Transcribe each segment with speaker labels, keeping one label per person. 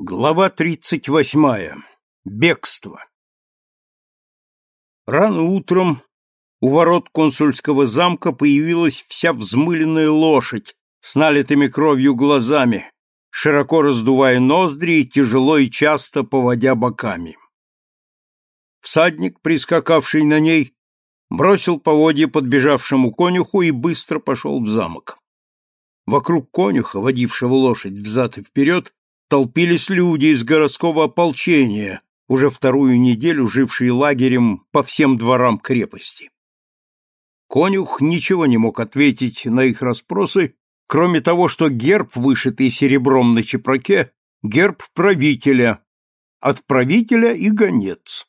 Speaker 1: Глава тридцать восьмая. Бегство. Рано утром у ворот консульского замка появилась вся взмыленная лошадь с налитыми кровью глазами, широко раздувая ноздри и тяжело и часто поводя боками. Всадник, прискакавший на ней, бросил поводья подбежавшему конюху и быстро пошел в замок. Вокруг конюха, водившего лошадь взад и вперед, толпились люди из городского ополчения, уже вторую неделю жившие лагерем по всем дворам крепости. Конюх ничего не мог ответить на их расспросы, кроме того, что герб, вышитый серебром на чепраке, герб правителя, от правителя и гонец.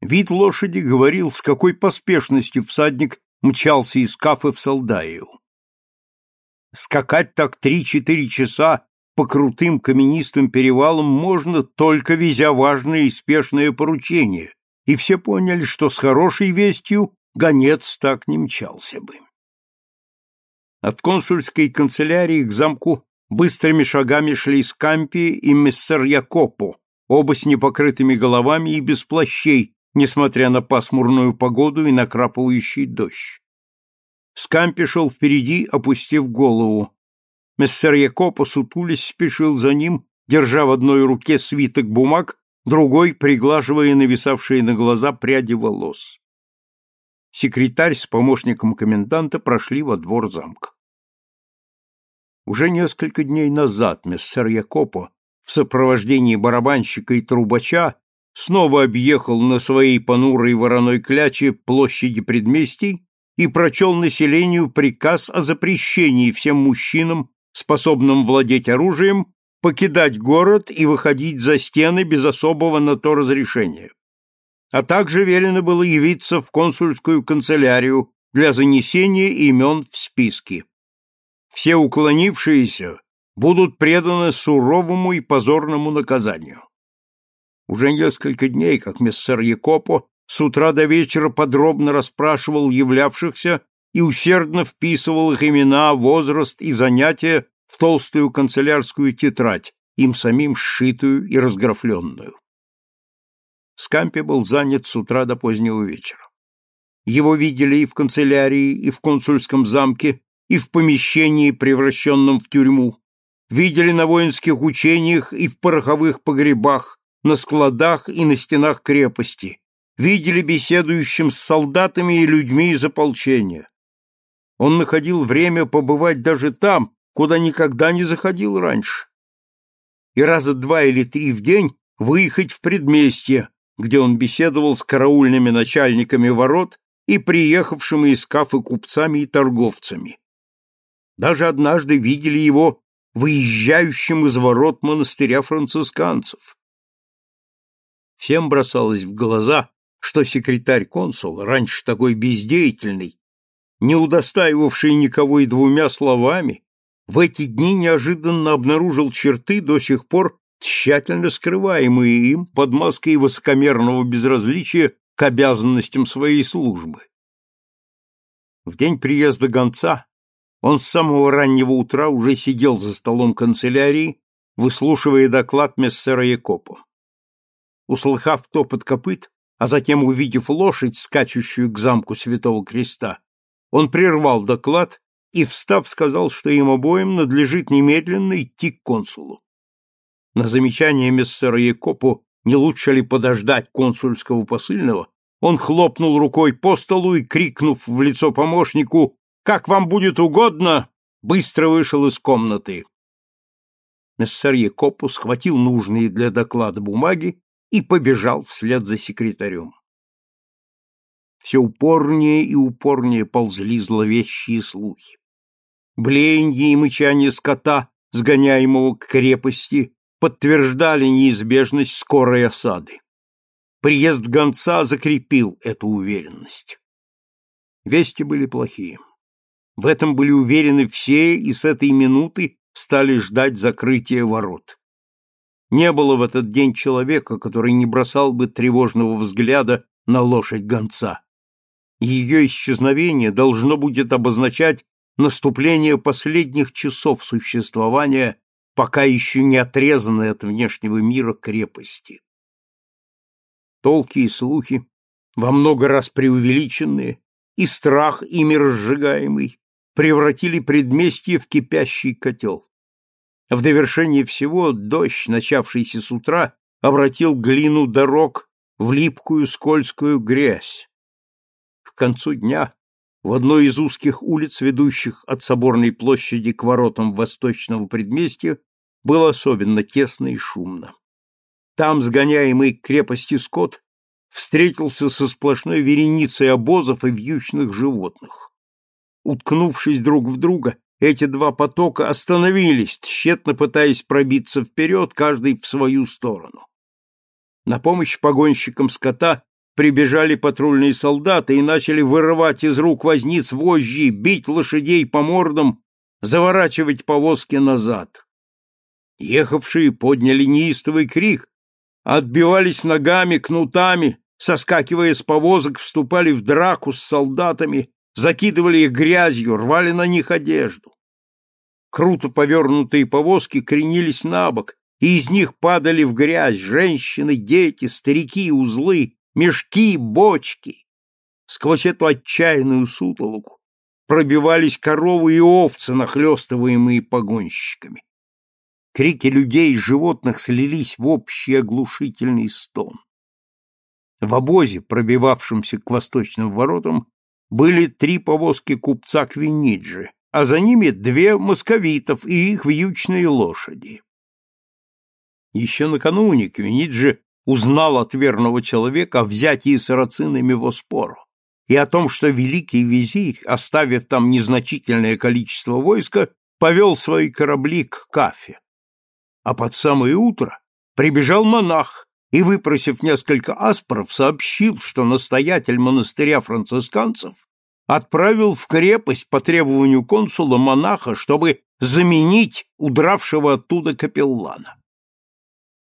Speaker 1: Вид лошади говорил, с какой поспешностью всадник мчался из Кафы в Солдаю. Скакать так три-четыре часа по крутым каменистым перевалам можно, только везя важное и спешное поручение, и все поняли, что с хорошей вестью гонец так не мчался бы. От консульской канцелярии к замку быстрыми шагами шли Скампи и мессер Якопо, оба с непокрытыми головами и без плащей, несмотря на пасмурную погоду и накрапывающий дождь. Скампи шел впереди, опустив голову, Мессер Якопо, сутулись, спешил за ним, держа в одной руке свиток бумаг, другой приглаживая нависавшие на глаза пряди волос. Секретарь с помощником коменданта прошли во двор замка. Уже несколько дней назад мессер Якопо в сопровождении барабанщика и трубача снова объехал на своей понурой вороной кляче площади предместий и прочел населению приказ о запрещении всем мужчинам способным владеть оружием, покидать город и выходить за стены без особого на то разрешения. А также велено было явиться в консульскую канцелярию для занесения имен в списки. Все уклонившиеся будут преданы суровому и позорному наказанию. Уже несколько дней, как мессер Якопо с утра до вечера подробно расспрашивал являвшихся и усердно вписывал их имена, возраст и занятия в толстую канцелярскую тетрадь, им самим сшитую и разграфленную. Скампи был занят с утра до позднего вечера. Его видели и в канцелярии, и в консульском замке, и в помещении, превращенном в тюрьму. Видели на воинских учениях и в пороховых погребах, на складах и на стенах крепости. Видели беседующим с солдатами и людьми из ополчения. Он находил время побывать даже там, куда никогда не заходил раньше. И раза два или три в день выехать в предместье, где он беседовал с караульными начальниками ворот и приехавшими из кафы купцами и торговцами. Даже однажды видели его выезжающим из ворот монастыря францисканцев. Всем бросалось в глаза, что секретарь консула, раньше такой бездеятельный, не удостаивавший никого и двумя словами, в эти дни неожиданно обнаружил черты, до сих пор тщательно скрываемые им под маской высокомерного безразличия к обязанностям своей службы. В день приезда гонца он с самого раннего утра уже сидел за столом канцелярии, выслушивая доклад мессера Якопо. Услыхав топот копыт, а затем увидев лошадь, скачущую к замку Святого Креста, он прервал доклад и, встав, сказал, что им обоим надлежит немедленно идти к консулу. На замечание мессера Якопу, не лучше ли подождать консульского посыльного, он хлопнул рукой по столу и, крикнув в лицо помощнику «Как вам будет угодно!», быстро вышел из комнаты. Мессер Якопу схватил нужные для доклада бумаги и побежал вслед за секретарем все упорнее и упорнее ползли зловещие слухи. Блеяние и мычание скота, сгоняемого к крепости, подтверждали неизбежность скорой осады. Приезд гонца закрепил эту уверенность. Вести были плохие. В этом были уверены все и с этой минуты стали ждать закрытия ворот. Не было в этот день человека, который не бросал бы тревожного взгляда на лошадь гонца. Ее исчезновение должно будет обозначать наступление последних часов существования пока еще не отрезанной от внешнего мира крепости. Толки и слухи, во много раз преувеличенные, и страх, ими разжигаемый, превратили предместье в кипящий котел. В довершение всего дождь, начавшийся с утра, обратил глину дорог в липкую скользкую грязь. К концу дня в одной из узких улиц, ведущих от соборной площади к воротам восточного предместья, было особенно тесно и шумно. Там, сгоняемый к крепости скот, встретился со сплошной вереницей обозов и вьючных животных. Уткнувшись друг в друга, эти два потока остановились, тщетно пытаясь пробиться вперед, каждый в свою сторону. На помощь погонщикам скота прибежали патрульные солдаты и начали вырывать из рук возниц вожжи, бить лошадей по мордам, заворачивать повозки назад. Ехавшие подняли неистовый крик, отбивались ногами, кнутами, соскакивая с повозок, вступали в драку с солдатами, закидывали их грязью, рвали на них одежду. Круто повернутые повозки кренились на бок, и из них падали в грязь женщины, дети, старики, узлы, мешки, бочки. Сквозь эту отчаянную сутолоку пробивались коровы и овцы, нахлестываемые погонщиками. Крики людей и животных слились в общий оглушительный стон. В обозе, пробивавшемся к восточным воротам, были три повозки купца Квиниджи, а за ними две московитов и их вьючные лошади. Еще накануне Квиниджи узнал от верного человека о взятии сарацинами Воспору и о том, что великий визирь, оставив там незначительное количество войска, повел свои корабли к Кафе. А под самое утро прибежал монах и, выпросив несколько аспоров, сообщил, что настоятель монастыря францисканцев отправил в крепость по требованию консула монаха, чтобы заменить удравшего оттуда капеллана.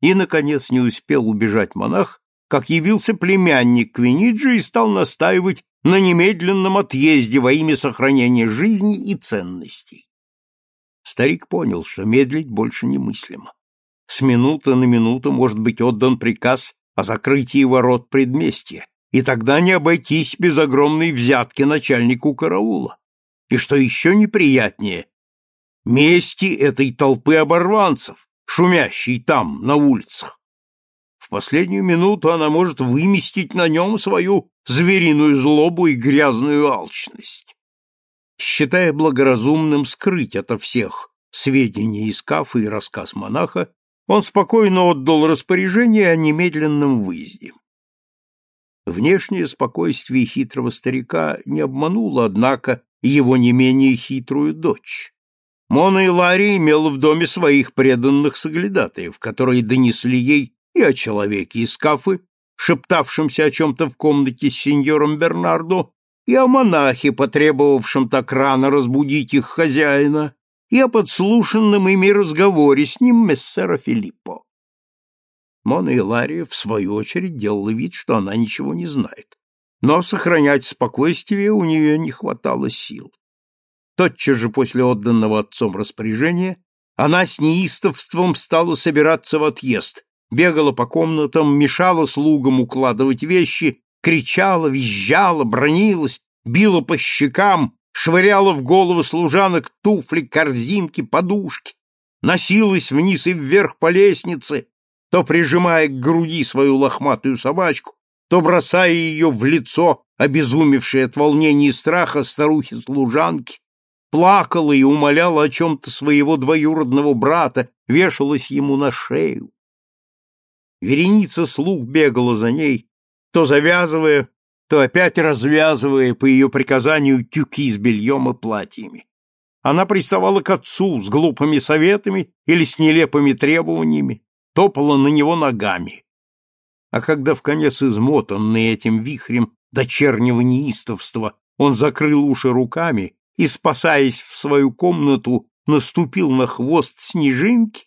Speaker 1: И, наконец, не успел убежать монах, как явился племянник Квиниджи и стал настаивать на немедленном отъезде во имя сохранения жизни и ценностей. Старик понял, что медлить больше немыслимо. С минуты на минуту может быть отдан приказ о закрытии ворот предместья, и тогда не обойтись без огромной взятки начальнику караула. И что еще неприятнее, мести этой толпы оборванцев, шумящей там, на улицах. В последнюю минуту она может выместить на нем свою звериную злобу и грязную алчность. Считая благоразумным скрыть ото всех сведения из Кафа и рассказ монаха, он спокойно отдал распоряжение о немедленном выезде. Внешнее спокойствие хитрого старика не обмануло, однако, его не менее хитрую дочь. Мона и Ларри имела в доме своих преданных соглядатаев, которые донесли ей и о человеке из Кафы, шептавшемся о чем-то в комнате с сеньором Бернардо, и о монахе, потребовавшем так рано разбудить их хозяина, и о подслушанном ими разговоре с ним мессера Филиппо. Мона Илария, в свою очередь, делала вид, что она ничего не знает. Но сохранять спокойствие у нее не хватало сил. Тотчас же после отданного отцом распоряжения она с неистовством стала собираться в отъезд, бегала по комнатам, мешала слугам укладывать вещи, кричала, визжала, бронилась, била по щекам, швыряла в голову служанок туфли, корзинки, подушки, носилась вниз и вверх по лестнице, то прижимая к груди свою лохматую собачку, то бросая ее в лицо, обезумевшей от волнения и страха старухи-служанки, плакала и умоляла о чем-то своего двоюродного брата, вешалась ему на шею. Вереница слуг бегала за ней, то завязывая, то опять развязывая по ее приказанию тюки с бельем и платьями. Она приставала к отцу с глупыми советами или с нелепыми требованиями, топала на него ногами. А когда в конец измотанный этим вихрем дочернего неистовства он закрыл уши руками и, спасаясь в свою комнату, наступил на хвост снежинки,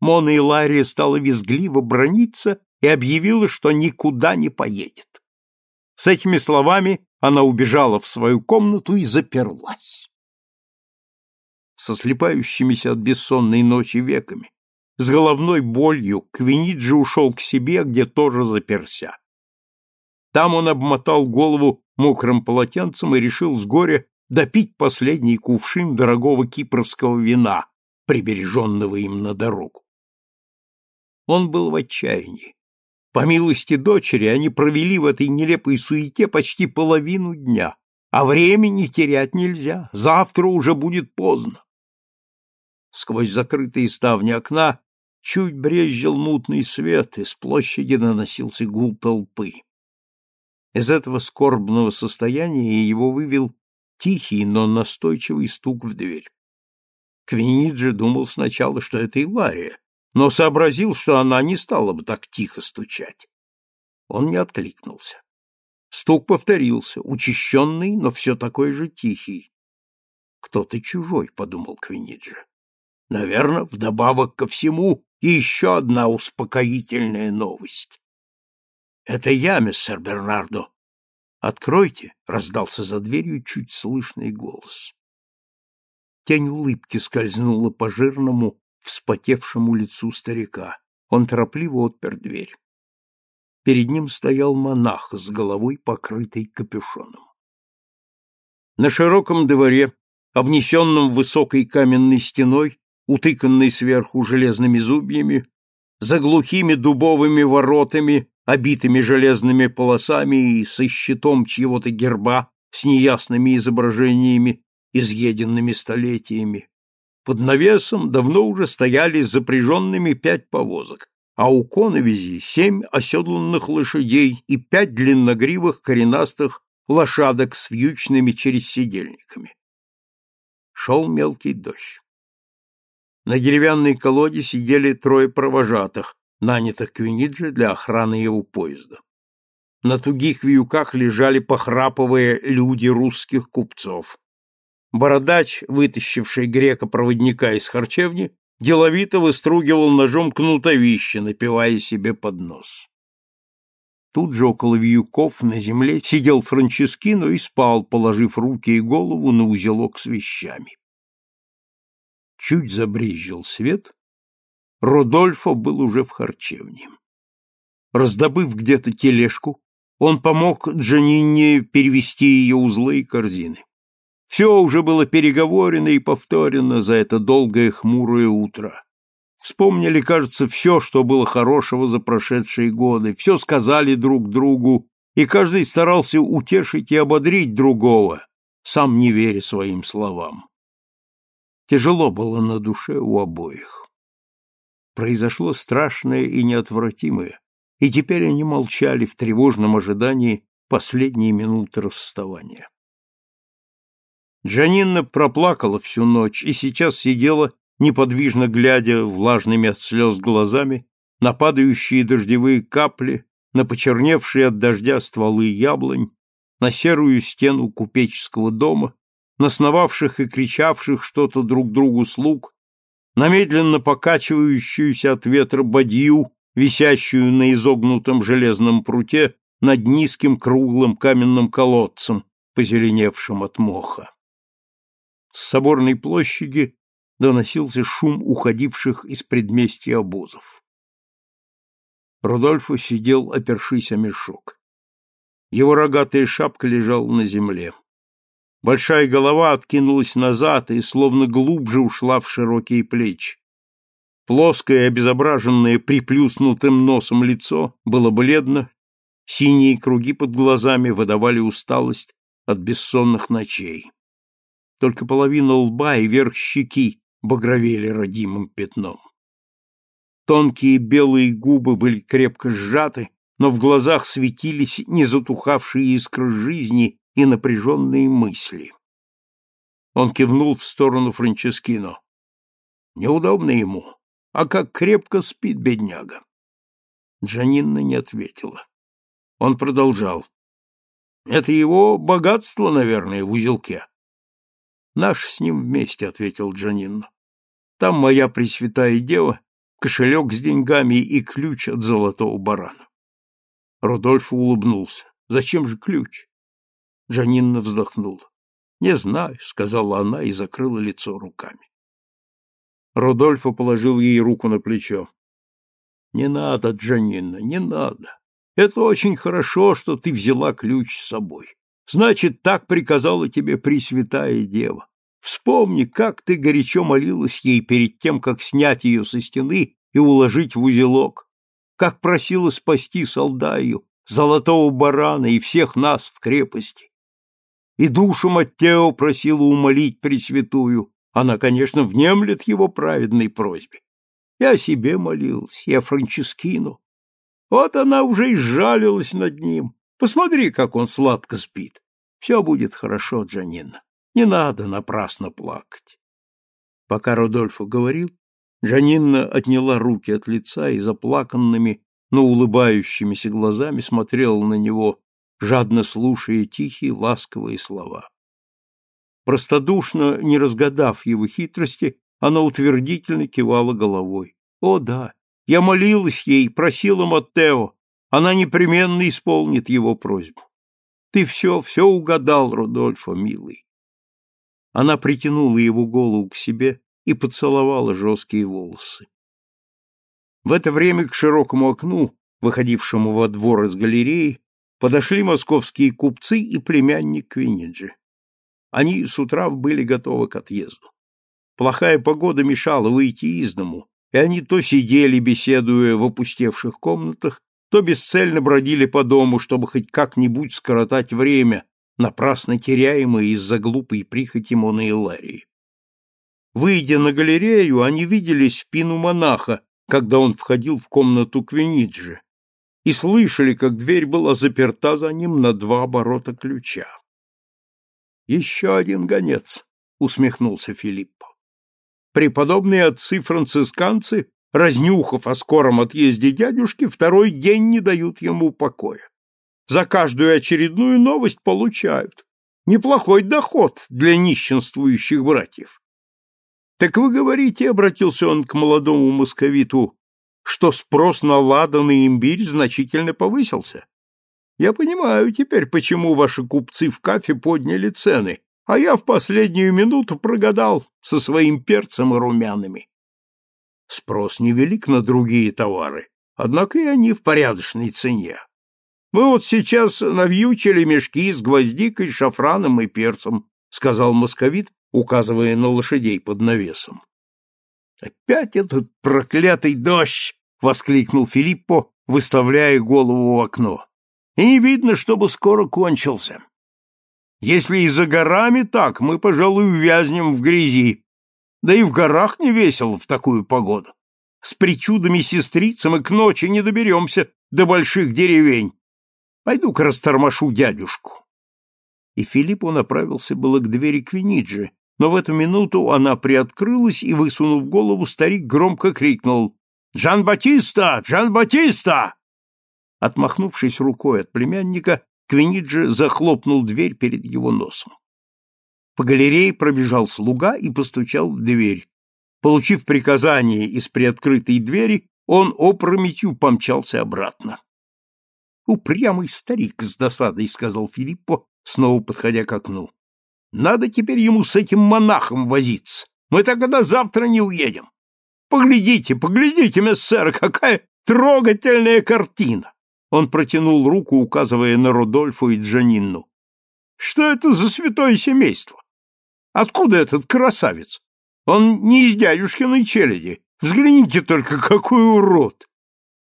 Speaker 1: Мона и Лария стала визгливо брониться и объявила, что никуда не поедет. С этими словами она убежала в свою комнату и заперлась. со слепающимися от бессонной ночи веками, с головной болью, Квиниджи ушел к себе, где тоже заперся. Там он обмотал голову мокрым полотенцем и решил с горя допить последний кувшин дорогого кипрского вина, прибереженного им на дорогу. Он был в отчаянии. По милости дочери они провели в этой нелепой суете почти половину дня, а времени терять нельзя, завтра уже будет поздно. Сквозь закрытые ставни окна чуть брезжил мутный свет, и с площади наносился гул толпы. Из этого скорбного состояния его вывел тихий, но настойчивый стук в дверь. Квиниджи думал сначала, что это Илария, но сообразил, что она не стала бы так тихо стучать. Он не откликнулся. Стук повторился, учащенный, но все такой же тихий. «Кто-то чужой», — подумал Квиниджи. «Наверное, вдобавок ко всему, еще одна успокоительная новость». «Это я, мистер Бернардо». «Откройте», — раздался за дверью чуть слышный голос. Тень улыбки скользнула по жирному, вспотевшему лицу старика. Он торопливо отпер дверь. Перед ним стоял монах с головой, покрытой капюшоном. На широком дворе, обнесенном высокой каменной стеной, утыканной сверху железными зубьями, за глухими дубовыми воротами, обитыми железными полосами и со щитом чьего-то герба с неясными изображениями, изъеденными столетиями, под навесом давно уже стояли запряженными пять повозок, а у коновизи семь оседланных лошадей и пять длинногривых коренастых лошадок с вьючными через сидельниками. Шел мелкий дождь. На деревянной колоде сидели трое провожатых, нанятых Квиниджи для охраны его поезда. На тугих вьюках лежали, похрапывая, люди русских купцов. Бородач, вытащивший грека-проводника из харчевни, деловито выстругивал ножом кнутовище, напивая себе под нос. Тут же около вьюков на земле сидел Франческино и спал, положив руки и голову на узелок с вещами. Чуть забрезжил свет, Родольфо был уже в харчевне. Раздобыв где-то тележку, он помог Джанине перевести ее узлы и корзины. Все уже было переговорено и повторено за это долгое хмурое утро. Вспомнили, кажется, все, что было хорошего за прошедшие годы, все сказали друг другу, и каждый старался утешить и ободрить другого, сам не веря своим словам. Тяжело было на душе у обоих. Произошло страшное и неотвратимое, и теперь они молчали в тревожном ожидании последней минуты расставания. Джанинна проплакала всю ночь и сейчас сидела, неподвижно глядя влажными от слез глазами на падающие дождевые капли, на почерневшие от дождя стволы яблонь, на серую стену купеческого дома, на сновавших и кричавших что-то друг другу слуг, на медленно покачивающуюся от ветра бадью, висящую на изогнутом железном пруте над низким круглым каменным колодцем, позеленевшим от моха. С соборной площади доносился шум уходивших из предместья обозов. Рудольфо сидел, опершись о мешок. Его рогатая шапка лежала на земле. Большая голова откинулась назад и словно глубже ушла в широкие плечи. Плоское, обезображенное приплюснутым носом лицо было бледно, синие круги под глазами выдавали усталость от бессонных ночей. Только половина лба и верх щеки багровели родимым пятном. Тонкие белые губы были крепко сжаты, но в глазах светились незатухавшие искры жизни и напряженные мысли. Он кивнул в сторону Франческино. Неудобно ему, а как крепко спит бедняга. Джанинна не ответила. Он продолжал. Это его богатство, наверное, в узелке. Наш с ним вместе, ответил Джанин. Там моя пресвятая дева, кошелек с деньгами и ключ от золотого барана. Рудольф улыбнулся. Зачем же ключ? Джанинна вздохнула. Не знаю, сказала она и закрыла лицо руками. Рудольфо положил ей руку на плечо. Не надо, Джанина, не надо. Это очень хорошо, что ты взяла ключ с собой. Значит, так приказала тебе Пресвятая Дева. Вспомни, как ты горячо молилась ей перед тем, как снять ее со стены и уложить в узелок, как просила спасти солдаю, золотого барана и всех нас в крепости. И душу Маттео просила умолить Пресвятую, она, конечно, внемлет его праведной просьбе. И о себе молилась, и о Франческину. Вот она уже и сжалилась над ним. Посмотри, как он сладко спит. Все будет хорошо, Джанина. Не надо напрасно плакать. Пока Родольфо говорил, Джанинна отняла руки от лица и заплаканными, но улыбающимися глазами смотрела на него, жадно слушая тихие, ласковые слова. Простодушно, не разгадав его хитрости, она утвердительно кивала головой. «О, да, я молилась ей, просила Маттео, она непременно исполнит его просьбу. Ты все, все угадал, Рудольфо, милый». Она притянула его голову к себе и поцеловала жесткие волосы. В это время к широкому окну, выходившему во двор из галереи, подошли московские купцы и племянник Квинниджи. Они с утра были готовы к отъезду. Плохая погода мешала выйти из дому, и они то сидели, беседуя в опустевших комнатах, то бесцельно бродили по дому, чтобы хоть как-нибудь скоротать время, напрасно теряемое из-за глупой прихоти Моны и Ларии. Выйдя на галерею, они видели спину монаха, когда он входил в комнату Квиниджи, и слышали, как дверь была заперта за ним на два оборота ключа. Еще один гонец, усмехнулся Филиппо. Преподобные отцы-францисканцы, разнюхав о скором отъезде дядюшки, второй день не дают ему покоя. За каждую очередную новость получают. Неплохой доход для нищенствующих братьев. Так вы говорите, обратился он к молодому московиту, что спрос на ладан и имбирь значительно повысился. Я понимаю теперь, почему ваши купцы в кафе подняли цены, а я в последнюю минуту прогадал со своим перцем и румянами. Спрос невелик на другие товары, однако и они в порядочной цене. Мы вот сейчас навьючили мешки с гвоздикой, шафраном и перцем, сказал московит, указывая на лошадей под навесом. Опять этот проклятый дождь! воскликнул Филиппо, выставляя голову в окно и не видно, чтобы скоро кончился. Если и за горами так, мы, пожалуй, увязнем в грязи. Да и в горах не весело в такую погоду. С причудами-сестрицей мы к ночи не доберемся до больших деревень. Пойду-ка растормошу дядюшку. И Филиппу направился было к двери Квиниджи, но в эту минуту она приоткрылась, и, высунув голову, старик громко крикнул «Джан-Батиста! Джан-Батиста!» Отмахнувшись рукой от племянника, Квиниджи захлопнул дверь перед его носом. По галерее пробежал слуга и постучал в дверь. Получив приказание из приоткрытой двери, он опрометью помчался обратно. «Упрямый старик с досадой», — сказал Филиппо, снова подходя к окну. «Надо теперь ему с этим монахом возиться. Мы тогда завтра не уедем. Поглядите, поглядите, мессер, какая трогательная картина! Он протянул руку, указывая на Рудольфу и Джанинну. Что это за святое семейство? Откуда этот красавец? Он не из дядюшкиной челяди. Взгляните только, какой урод!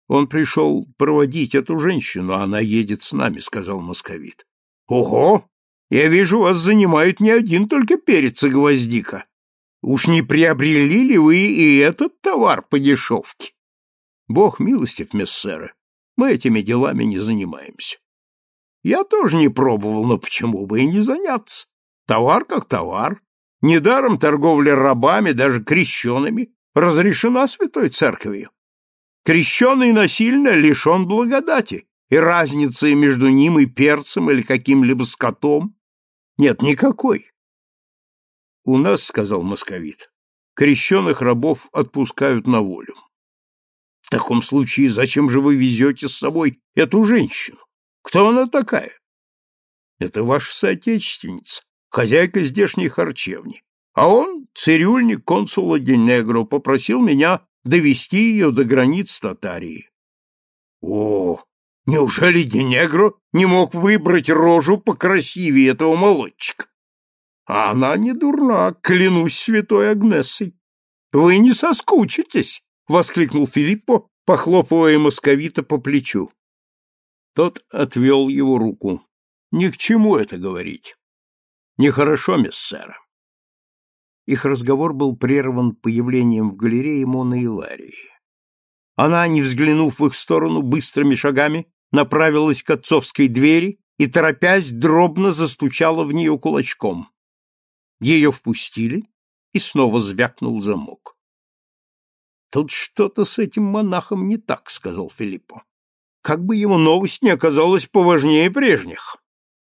Speaker 1: Он пришел проводить эту женщину, а она едет с нами, сказал московит. Ого! Я вижу, вас занимает не один только перец и гвоздика. Уж не приобрели ли вы и этот товар по дешевке? Бог милостив, мессеры. Мы этими делами не занимаемся. Я тоже не пробовал, но почему бы и не заняться? Товар как товар. Недаром торговля рабами, даже крещенными, разрешена Святой Церковью. Крещеный насильно лишен благодати, и разницы между ним и перцем или каким-либо скотом нет никакой. У нас, — сказал московит, — крещенных рабов отпускают на волю. В таком случае зачем же вы везете с собой эту женщину? Кто она такая? Это ваша соотечественница, хозяйка здешней харчевни. А он, цирюльник консула Денегро, попросил меня довести ее до границ Татарии. О, неужели Денегро не мог выбрать рожу покрасивее этого молодчика? А она не дурна, клянусь святой Агнессой. Вы не соскучитесь, воскликнул Филиппо, похлопывая московита по плечу. Тот отвел его руку. Ни к чему это говорить. Нехорошо, мессера. Их разговор был прерван появлением в галерее Моны и Ларии. Она, не взглянув в их сторону, быстрыми шагами направилась к отцовской двери и, торопясь, дробно застучала в нее кулачком. Ее впустили, и снова звякнул замок. «Тут что-то с этим монахом не так», — сказал Филиппо. «Как бы его новость не оказалась поважнее прежних.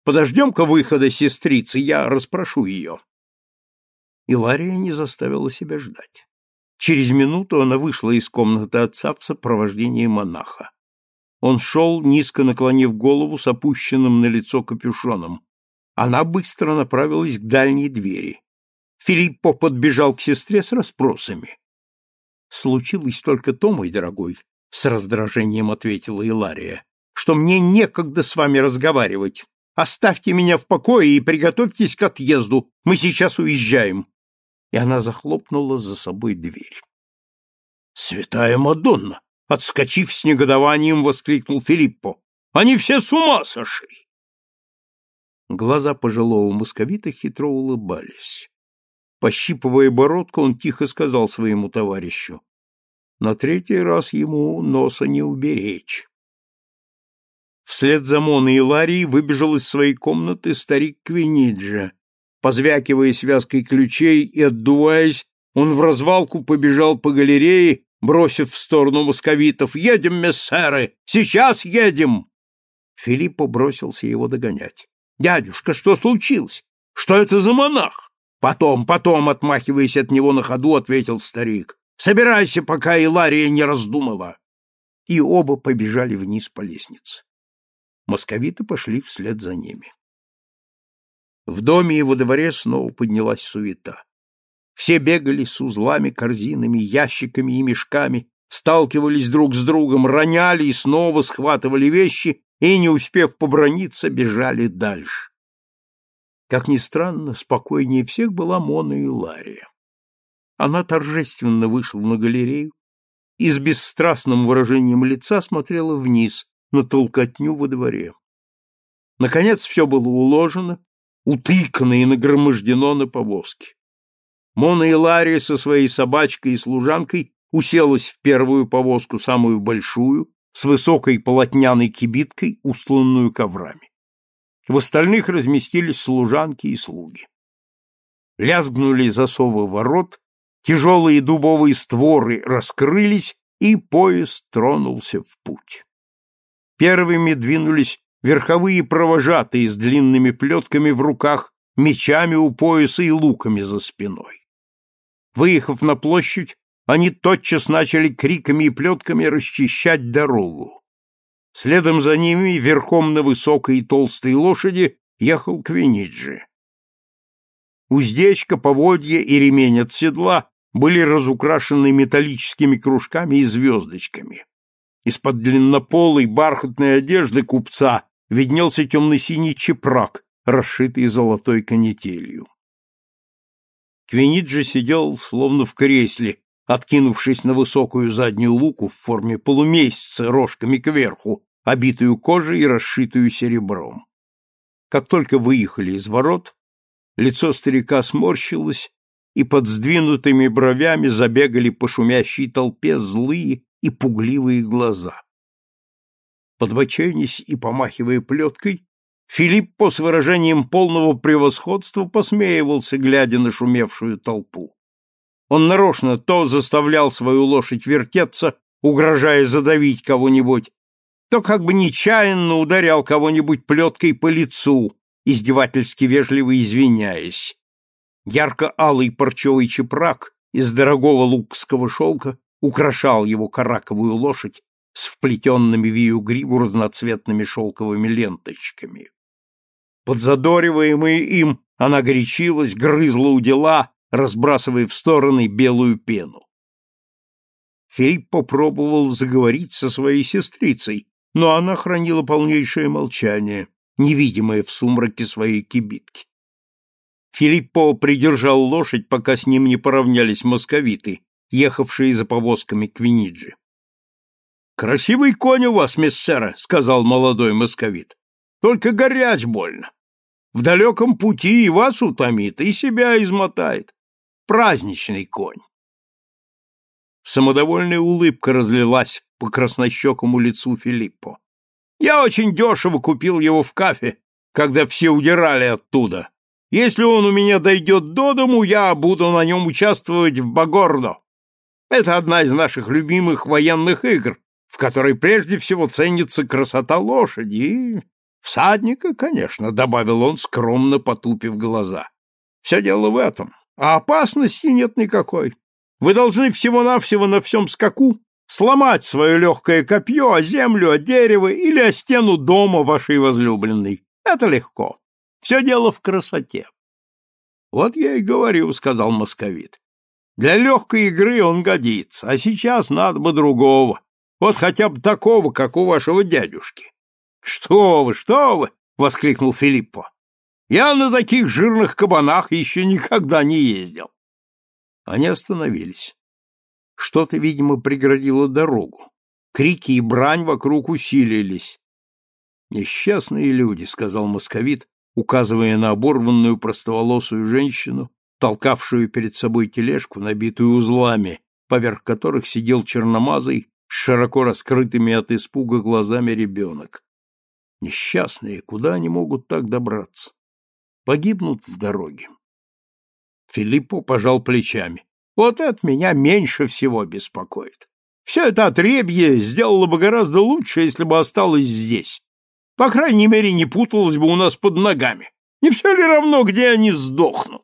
Speaker 1: Подождем-ка выхода сестрицы, я расспрошу ее». И Лария не заставила себя ждать. Через минуту она вышла из комнаты отца в сопровождении монаха. Он шел, низко наклонив голову с опущенным на лицо капюшоном. Она быстро направилась к дальней двери. Филиппо подбежал к сестре с расспросами. «Случилось только то, мой дорогой», — с раздражением ответила Илария, «что мне некогда с вами разговаривать. Оставьте меня в покое и приготовьтесь к отъезду. Мы сейчас уезжаем». И она захлопнула за собой дверь. «Святая Мадонна!» — отскочив с негодованием, воскликнул Филиппо. «Они все с ума сошли!» Глаза пожилого московита хитро улыбались. Пощипывая бородку, он тихо сказал своему товарищу. На третий раз ему носа не уберечь. Вслед за Моной и Ларией выбежал из своей комнаты старик Квиниджа. Позвякивая связкой ключей и отдуваясь, он в развалку побежал по галерее, бросив в сторону московитов «Едем, мессеры! Сейчас едем!» Филиппо бросился его догонять. Дядюшка, что случилось? Что это за монах? Потом, потом, отмахиваясь от него на ходу, ответил старик. Собирайся, пока Илария не раздумала. И оба побежали вниз по лестнице. Московиты пошли вслед за ними. В доме и во дворе снова поднялась суета. Все бегали с узлами, корзинами, ящиками и мешками, сталкивались друг с другом, роняли и снова схватывали вещи и, не успев поброниться, бежали дальше. Как ни странно, спокойнее всех была Мона и Лария. Она торжественно вышла на галерею и с бесстрастным выражением лица смотрела вниз на толкотню во дворе. Наконец все было уложено, утыкано и нагромождено на повозке. Мона и Лария со своей собачкой и служанкой уселась в первую повозку, самую большую, с высокой полотняной кибиткой, устланную коврами. В остальных разместились служанки и слуги. Лязгнули засовы ворот, тяжелые дубовые створы раскрылись, и поезд тронулся в путь. Первыми двинулись верховые провожатые с длинными плетками в руках, мечами у пояса и луками за спиной. Выехав на площадь, они тотчас начали криками и плетками расчищать дорогу. Следом за ними, верхом на высокой и толстой лошади, ехал Квиниджи. Уздечка, поводья и ремень от седла были разукрашены металлическими кружками и звездочками. Из-под длиннополой бархатной одежды купца виднелся темно-синий чепрак, расшитый золотой канителью. Квиниджи сидел словно в кресле, откинувшись на высокую заднюю луку в форме полумесяца рожками кверху, обитую кожей и расшитую серебром. Как только выехали из ворот, лицо старика сморщилось, и под сдвинутыми бровями забегали по шумящей толпе злые и пугливые глаза. Подбоченясь и помахивая плеткой, Филиппо с выражением полного превосходства посмеивался, глядя на шумевшую толпу. Он нарочно то заставлял свою лошадь вертеться, угрожая задавить кого-нибудь, то как бы нечаянно ударял кого-нибудь плеткой по лицу, издевательски вежливо извиняясь. Ярко-алый парчевый чепрак из дорогого лукского шелка украшал его караковую лошадь вплетенными в ее гриву разноцветными шелковыми ленточками. Подзадориваемая им, она горячилась, грызла у дела, разбрасывая в стороны белую пену. Филипп попробовал заговорить со своей сестрицей, но она хранила полнейшее молчание, невидимое в сумраке своей кибитки. Филиппо придержал лошадь, пока с ним не поравнялись московиты, ехавшие за повозками к Виниджи. «Красивый конь у вас, миссера», — сказал молодой московит. «Только горяч больно. В далеком пути и вас утомит, и себя измотает. Праздничный конь». Самодовольная улыбка разлилась по краснощекому лицу Филиппо. «Я очень дешево купил его в кафе, когда все удирали оттуда. Если он у меня дойдет до дому, я буду на нем участвовать в Багордо. Это одна из наших любимых военных игр, в которой прежде всего ценится красота лошади и всадника, конечно, добавил он, скромно потупив глаза. Все дело в этом. А опасности нет никакой. Вы должны всего-навсего на всем скаку сломать свое легкое копье о землю, о дерево или о стену дома вашей возлюбленной. Это легко. Все дело в красоте. Вот я и говорю, сказал московит. Для легкой игры он годится, а сейчас надо бы другого. Вот хотя бы такого, как у вашего дядюшки. Что вы, что вы, воскликнул Филиппо. Я на таких жирных кабанах еще никогда не ездил. Они остановились. Что-то, видимо, преградило дорогу. Крики и брань вокруг усилились. Несчастные люди, сказал московит, указывая на оборванную простоволосую женщину, толкавшую перед собой тележку, набитую узлами, поверх которых сидел черномазый с широко раскрытыми от испуга глазами ребенок. Несчастные, куда они могут так добраться? Погибнут в дороге. Филиппо пожал плечами. Вот это меня меньше всего беспокоит. Все это отребье сделало бы гораздо лучше, если бы осталось здесь. По крайней мере, не путалось бы у нас под ногами. Не все ли равно, где они сдохнут?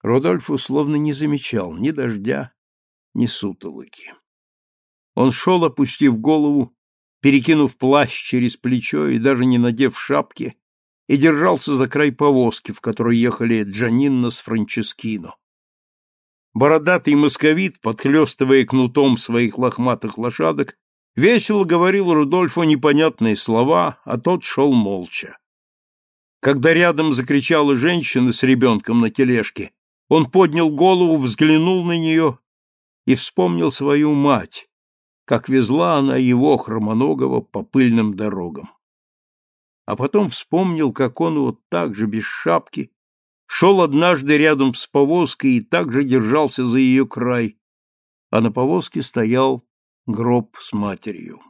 Speaker 1: Рудольф условно не замечал ни дождя, ни сутолоки. Он шел, опустив голову, перекинув плащ через плечо и даже не надев шапки, и держался за край повозки, в которой ехали Джанинна с Франческино. Бородатый московит, подхлестывая кнутом своих лохматых лошадок, Весело говорил Рудольфу непонятные слова, а тот шел молча. Когда рядом закричала женщина с ребенком на тележке, он поднял голову, взглянул на нее и вспомнил свою мать, как везла она его, хромоногого, по пыльным дорогам. А потом вспомнил, как он вот так же, без шапки, шел однажды рядом с повозкой и также держался за ее край, а на повозке стоял гроб с матерью.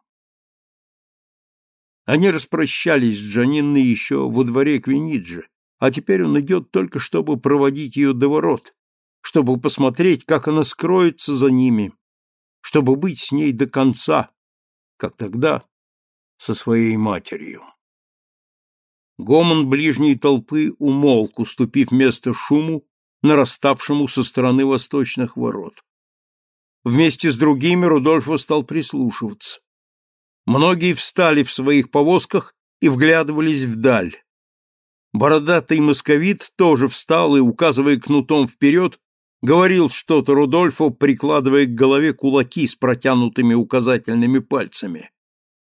Speaker 1: Они распрощались с Джанинной еще во дворе Квиниджи, а теперь он идет только, чтобы проводить ее до ворот, чтобы посмотреть, как она скроется за ними, чтобы быть с ней до конца, как тогда со своей матерью. Гомон ближней толпы умолк, уступив место шуму, нараставшему со стороны восточных ворот. Вместе с другими Рудольфо стал прислушиваться. Многие встали в своих повозках и вглядывались вдаль. Бородатый московит тоже встал и, указывая кнутом вперед, говорил что-то Рудольфу, прикладывая к голове кулаки с протянутыми указательными пальцами.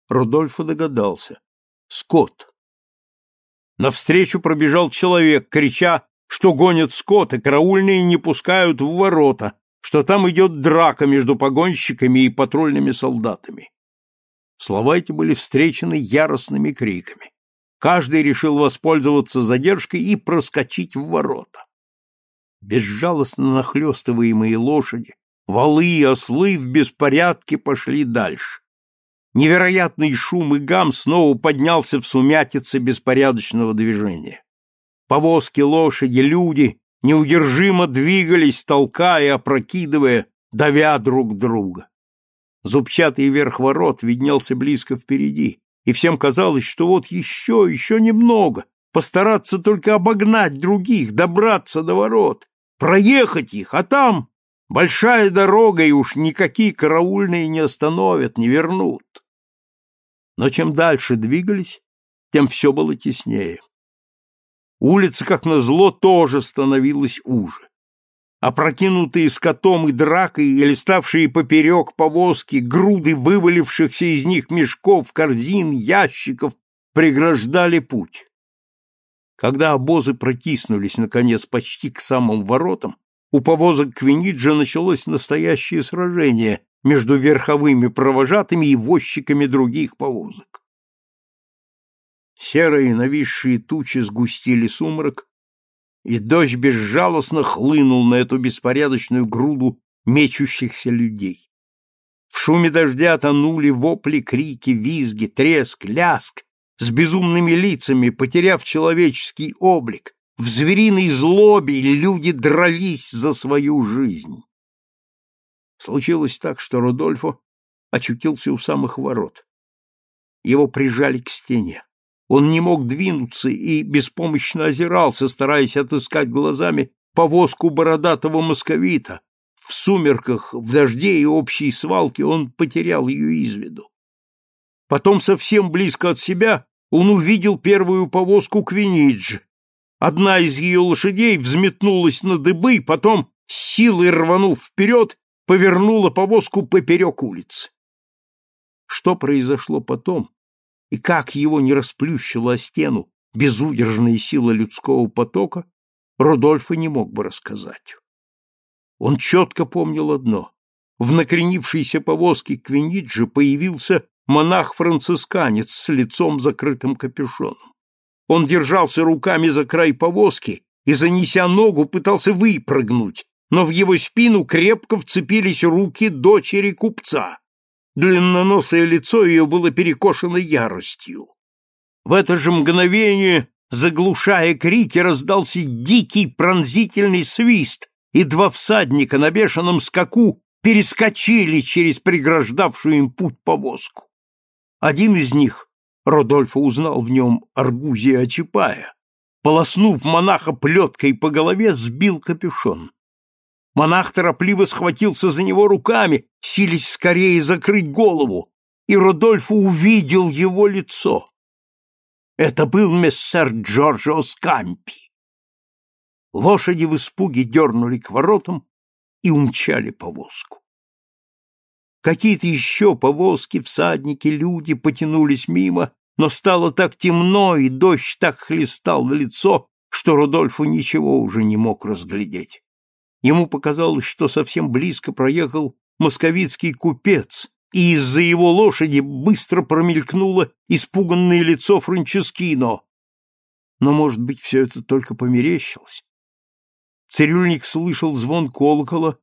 Speaker 1: Рудольфо догадался. Скот. Навстречу пробежал человек, крича, что гонят скот, и караульные не пускают в ворота, что там идет драка между погонщиками и патрульными солдатами. Слова эти были встречены яростными криками. Каждый решил воспользоваться задержкой и проскочить в ворота. Безжалостно нахлестываемые лошади, валы и ослы в беспорядке пошли дальше. Невероятный шум и гам снова поднялся в сумятице беспорядочного движения. Повозки, лошади, люди неудержимо двигались, толкая, опрокидывая, давя друг друга. Зубчатый верх ворот виднелся близко впереди, и всем казалось, что вот еще, еще немного, постараться только обогнать других, добраться до ворот, проехать их, а там большая дорога, и уж никакие караульные не остановят, не вернут. Но чем дальше двигались, тем все было теснее. Улица, как назло, тоже становилась уже. Опрокинутые скотом и дракой или ставшие поперек повозки, груды вывалившихся из них мешков, корзин, ящиков преграждали путь. Когда обозы протиснулись, наконец, почти к самым воротам, у повозок Квиниджа началось настоящее сражение между верховыми провожатыми и возчиками других повозок. Серые нависшие тучи сгустили сумрак, и дождь безжалостно хлынул на эту беспорядочную груду мечущихся людей. В шуме дождя тонули вопли, крики, визги, треск, ляск, с безумными лицами, потеряв человеческий облик, в звериной злобе люди дрались за свою жизнь. Случилось так, что Рудольфо очутился у самых ворот. Его прижали к стене. Он не мог двинуться и беспомощно озирался, стараясь отыскать глазами повозку бородатого московита. В сумерках, в дожде и общей свалке он потерял ее из виду. Потом совсем близко от себя он увидел первую повозку Квиниджи. Одна из ее лошадей взметнулась на дыбы, потом, силой рванув вперед, повернула повозку поперек улицы. Что произошло потом, и как его не расплющило о стену безудержная сила людского потока, Рудольфа не мог бы рассказать. Он четко помнил одно. В накренившейся повозке Квиниджи появился монах-францисканец с лицом закрытым капюшоном. Он держался руками за край повозки и, занеся ногу, пытался выпрыгнуть, но в его спину крепко вцепились руки дочери купца. Длинноносое лицо ее было перекошено яростью. В это же мгновение, заглушая крики, раздался дикий пронзительный свист, и два всадника на бешеном скаку перескочили через преграждавшую им путь повозку. Один из них, Родольфо узнал в нем Аргузия Чапая, полоснув монаха плеткой по голове, сбил капюшон. Монах торопливо схватился за него руками, сились скорее закрыть голову, и Родольфо увидел его лицо. Это был мессер Джорджо Скампи. Лошади в испуге дернули к воротам и умчали повозку. Какие-то еще повозки, всадники, люди потянулись мимо, но стало так темно, и дождь так хлестал в лицо, что Рудольфу ничего уже не мог разглядеть. Ему показалось, что совсем близко проехал московицкий купец, и из-за его лошади быстро промелькнуло испуганное лицо Франческино. Но, может быть, все это только померещилось. Цирюльник слышал звон колокола,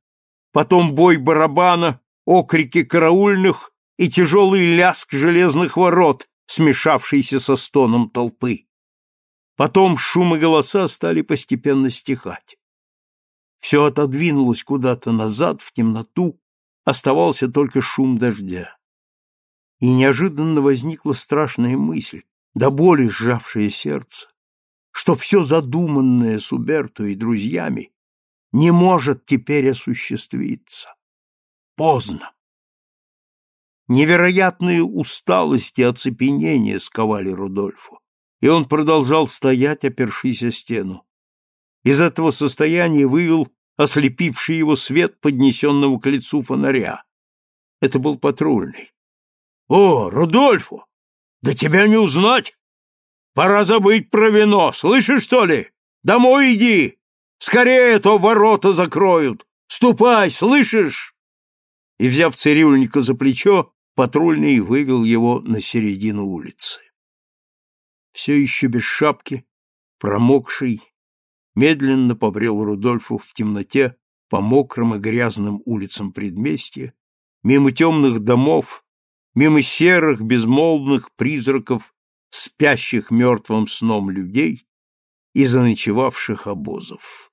Speaker 1: потом бой барабана, окрики караульных и тяжелый ляск железных ворот, смешавшийся со стоном толпы. Потом шум и голоса стали постепенно стихать. Все отодвинулось куда-то назад, в темноту, оставался только шум дождя. И неожиданно возникла страшная мысль, до боли сжавшее сердце, что все задуманное с Уберто и друзьями не может теперь осуществиться. Поздно. Невероятные усталости и оцепенение сковали Рудольфу, и он продолжал стоять, опершись о стену. Из этого состояния вывел ослепивший его свет поднесенного к лицу фонаря. Это был патрульный. — О, Рудольфу! Да тебя не узнать! Пора забыть про вино, слышишь, что ли? Домой иди! Скорее, то ворота закроют! Ступай, слышишь? И, взяв цирюльника за плечо, патрульный вывел его на середину улицы. Все еще без шапки, промокший, медленно побрел Рудольфу в темноте по мокрым и грязным улицам предместья, мимо темных домов, мимо серых безмолвных призраков спящих мертвым сном людей и заночевавших обозов.